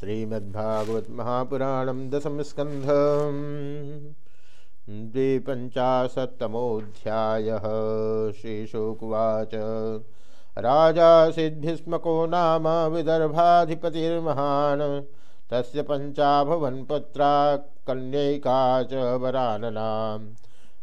श्रीमद्भागवत महापुराण दशम स्कंध द्विपंचाशतमोध्याय श्रीशुकुवाच। राजा सिद्धिस्मको नाम विदर्भाधिपतिर्महान्। तस्य पञ्चाभवन्पुत्रा कन्यैका च वरानना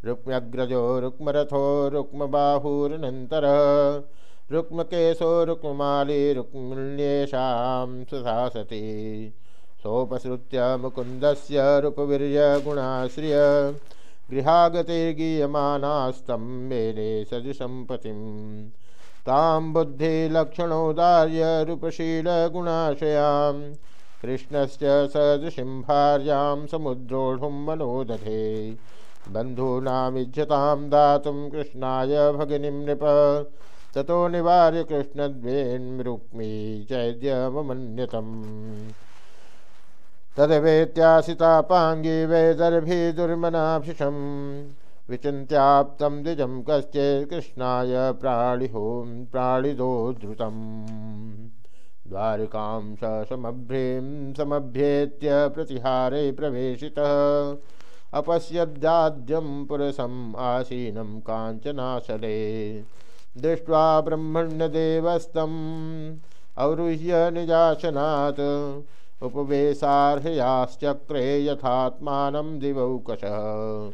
रुक्म्यग्रजो रुक्मरथो रुक्मबाहुरनन्तरः। रुक्मकेशो रुक्ममाली रुक्मिण्येषां सुशासति सोपसृत्य मुकुन्दस्य रूपवीर्यगुणाश्रिय गृहागतिर्गीयमानास्तं मेने सदृशम्पतिं तां बुद्धिलक्षणोदार्य रूपशीलगुणाशयां कृष्णस्य सदृशीं भार्यां समुद्रोढुं मनोदधे। बन्धूनामिज्यतां दातुं कृष्णाय भगिनीं नृप। ततो निवार्य कृष्णद्वेन्मृक्मी चैद्यमन्यतम् तदवेत्यासितापाङ्गी वैदर्भी दुर्मनाभिषम् विचिन्त्याप्तं द्विजं कश्चित् कृष्णाय प्राणिहों प्राणिदो द्रुतम् द्वारिकां स समभ्रीं समभ्येत्य प्रतिहारे प्रवेशितः। अपश्यद्याद्यं पुरुषम् आसीनं काञ्चनाशले दृष्ट्वा ब्रह्मण्यदेवस्तम् अवरुह्य निजाशनात्। उपवेशार्हयाश्चक्रे यथात्मानं दिवौकशः।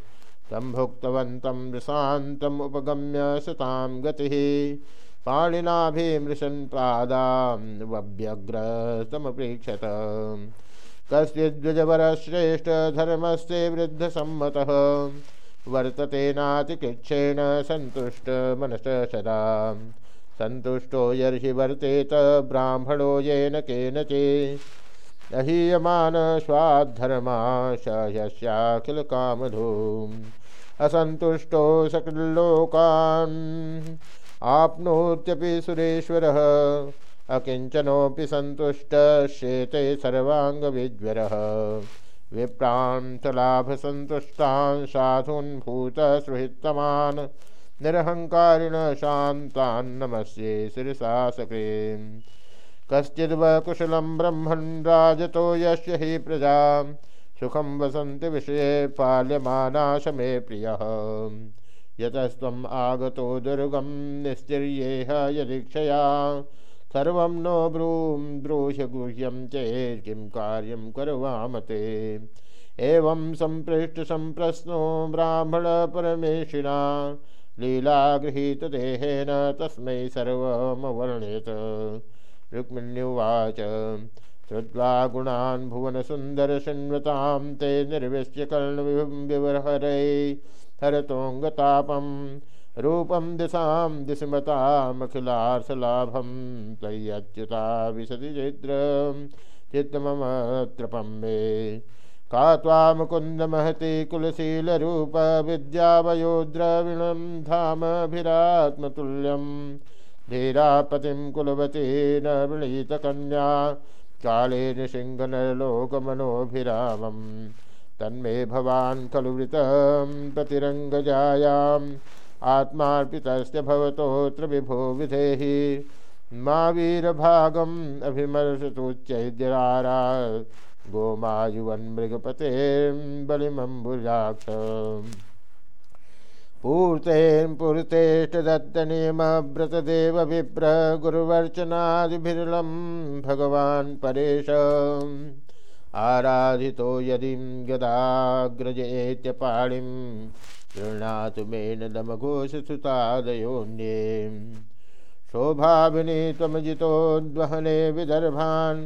सम्भुक्तवन्तं मृशान्तम् उपगम्य सतां गतिः। पाणिनाभिमृशन् पादां वव्यग्रस्तमपेक्षत। कश्चिद्विजवरश्रेष्ठधर्मस्ते वृद्धसम्मतः। वर्तते नातिकृच्छेण सन्तुष्ट मनस सदा। सन्तुष्टो यर्हि वर्तेत ब्राह्मणो येन केनचि। अहीयमान स्वाद्धर्मा स यस्याखिलकामधूम् असन्तुष्टो सकलोकान् आप्नोत्यपि सुरेश्वरः, अकिञ्चनोऽपि सन्तुष्टश्चेते सर्वाङ्गविज्वरः विप्रान् सलाभसन्तुष्टान् साधून् भूतसुहृत्तमान् निरहङ्कारिण शान्तान् नमस्ये शिरसासके कश्चिद्व कुशलं ब्रह्मन् राजतो यस्य हि प्रजा। सुखं वसन्ति विषये पाल्यमानाशमे प्रियः। यतस्त्वम् आगतो दुर्गं निस्तिर्येह यदीक्षया। सर्वं नो ब्रूं ब्रूह्य गुह्यं चेत् किं कार्यं करवाम ते एवं सम्पृष्टसम्प्रश्नो ब्राह्मणपरमेशिना लीलागृहीतदेहेन तस्मै सर्वमवर्णयत् रुक्मिण्युवाच श्रुत्वा गुणान् भुवनसुन्दरशृण्वतां ते निर्विश्य कर्णविवहरै हरतोऽङ्गतापम्। रूपं दिशां दिशमतामखिलार्थलाभं त्वय्यच्युता विशति चिद्रं चित्तममत्रपं मे। का त्वामुकुन्दमहति कुलशीलरूप विद्यावयोद्रविणं धामभिरात्मतुल्यं। धीरापतिं कुलवती न वृणीतकन्या काले नृसिंहनरलोकमनोभिरामं तन्मे भवान् खलु आत्मार्पितस्य भवतोऽत्र विभो विधेहि। मा वीरभागम् अभिमर्शतुच्चैद्यरारा गोमायुवन्मृगपतेर्बलिमम्बुजाक्ष पूर्तेन् पुरतेष्टदत्तनियमव्रतदेव विप्र गुरुवर्चनादिभिर्लं भगवान् परेश। आराधितो यदि गदाग्रजेत्यपाणिम् गृह्णातु मेन दमघोषसुतादयोन्ये शोभाभिनी त्वमजितोद्वहने विदर्भान्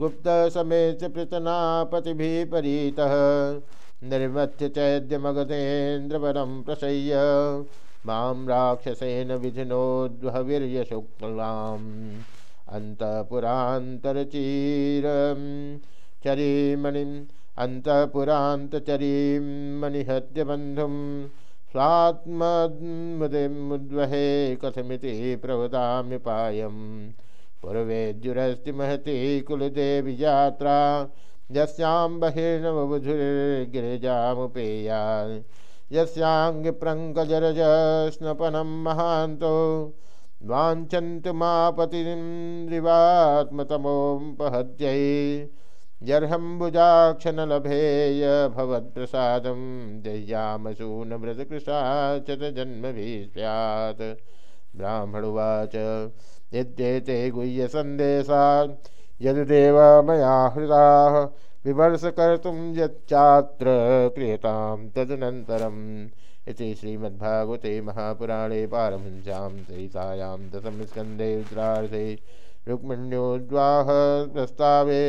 गुप्तसमेत पृतनापतिभिः परीतः निर्मथ्य चैद्यमगधेन्द्रवरं प्रसय्य माँ राक्षसेन विधिनोद्वहवीर्यशुक्लाम् अन्तपुरान्तरचीरं चरीमणिम् अन्तपुरान्तचरीं मनिहत्य बन्धुं स्वात्ममुदिमुद्वहे कथमिति प्रवदाम्यपायं। पूर्वेद्युरस्ति महती कुलदेवी यात्रा यस्यां बहिर्नवबुधुर्गिरिजामुपेया यस्याङ्गिप्रङ्कजरजस्नपनं महान्तो, वाञ्छन्तु मापतिं दिवात्मतमोपहत्यै जर्हम्बुजाक्ष न लभेय भवत्प्रसादं देह्यामसूनमृतकृशा च जन्मभिः स्यात्। ब्राह्मणुवाच, यद्येते गुह्यसन्देशा यद्देव मया हृदाः विमर्श यच्चात्र क्रियतां तदनन्तरम् इति श्रीमद्भागवते महापुराणे पारमहंस्यां सहितायां दशमस्कन्धे रुक्मिण्योद्वाह प्रस्तावे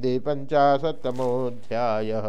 द्विपञ्चाशत्तमोऽध्यायः।